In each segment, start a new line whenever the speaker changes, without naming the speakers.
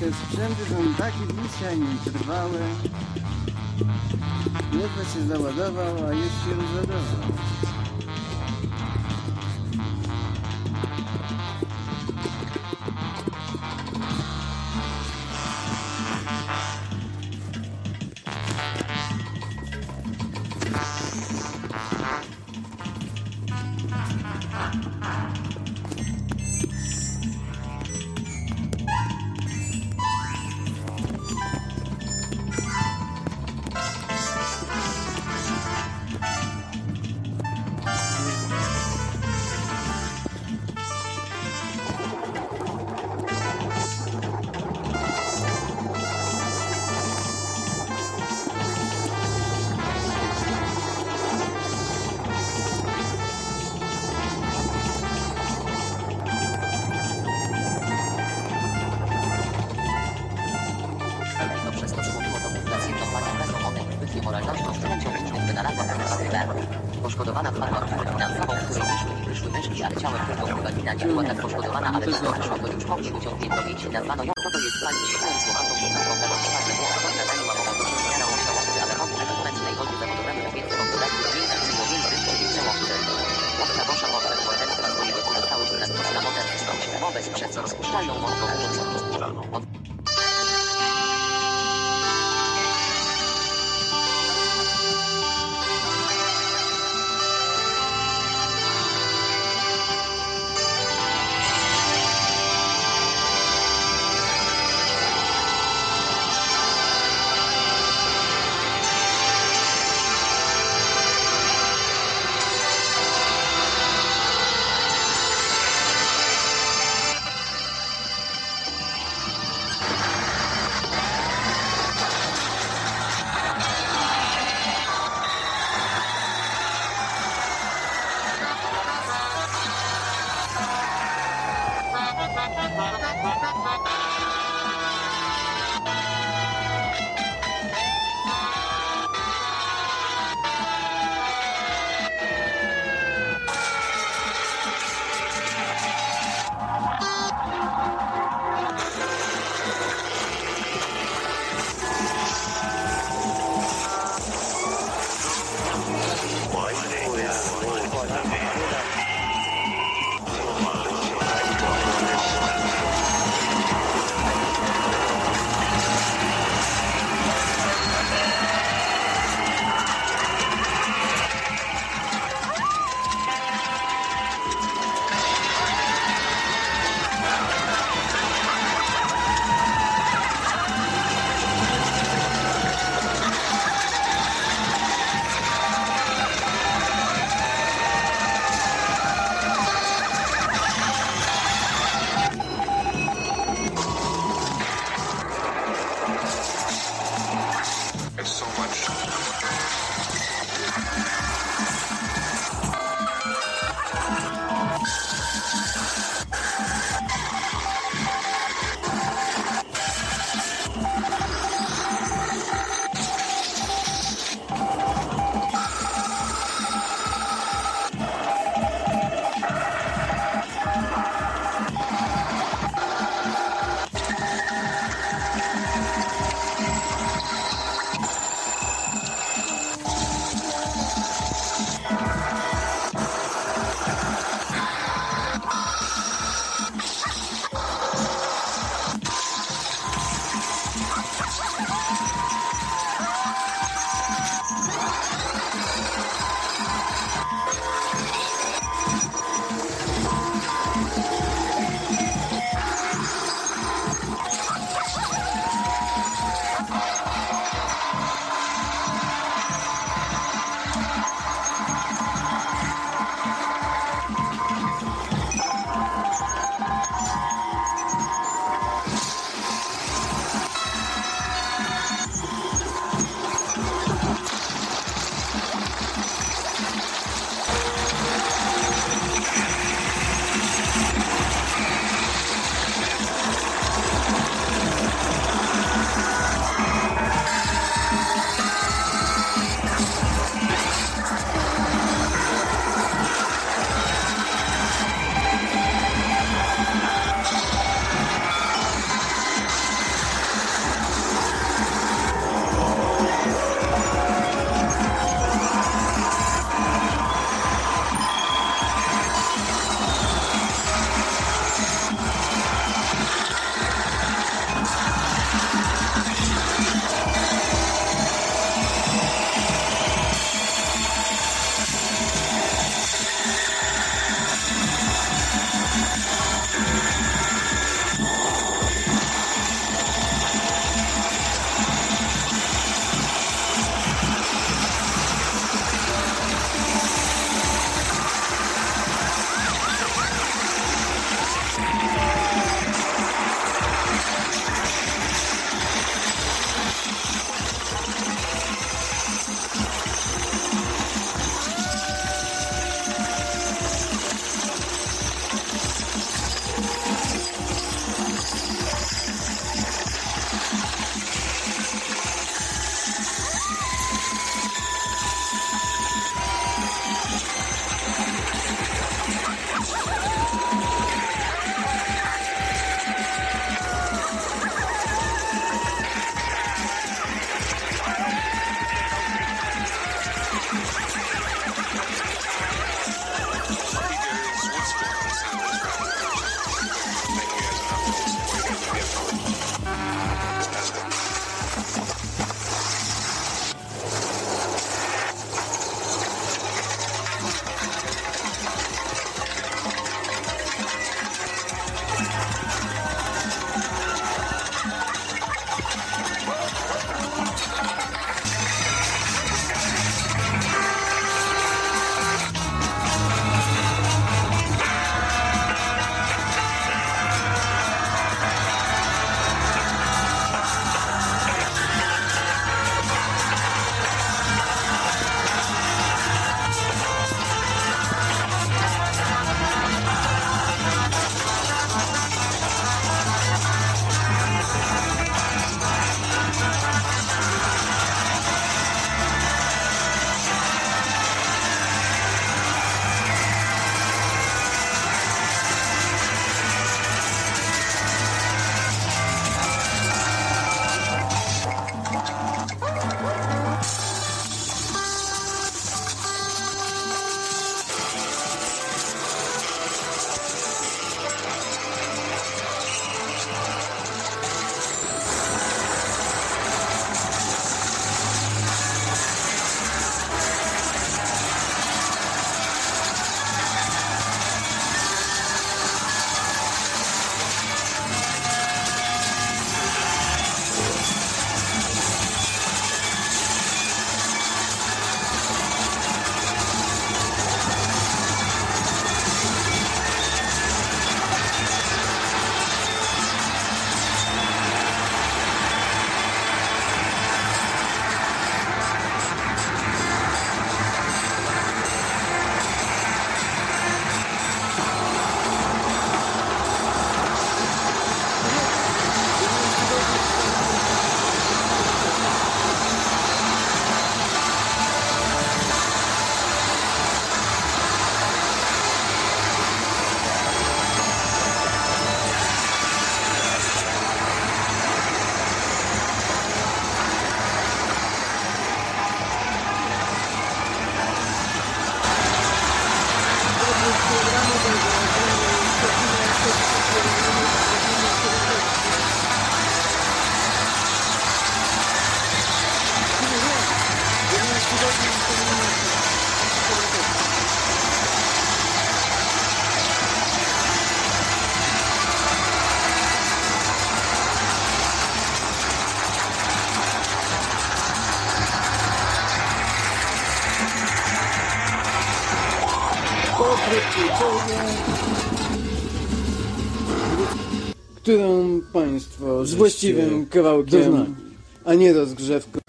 te sprzęty są takie dzisiaj nietrwałe. Ledwo się załadował, a już się rozładował.
Nie była tak poszkodowana, ale to co wyszło, to już mogli uciągnięć robić. Nazwano ją, co to jest palić było to osiągnięty, ale robi na więcej od dodatku zdjęcia z się wobec przez co mocą Od
pokrótce czołgę, Którą państwo z właściwym kawałkiem, a nie rozgrzewką,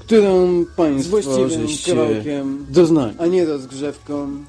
którą państwo z właściwym kawałkiem, doznali, a nie rozgrzewką,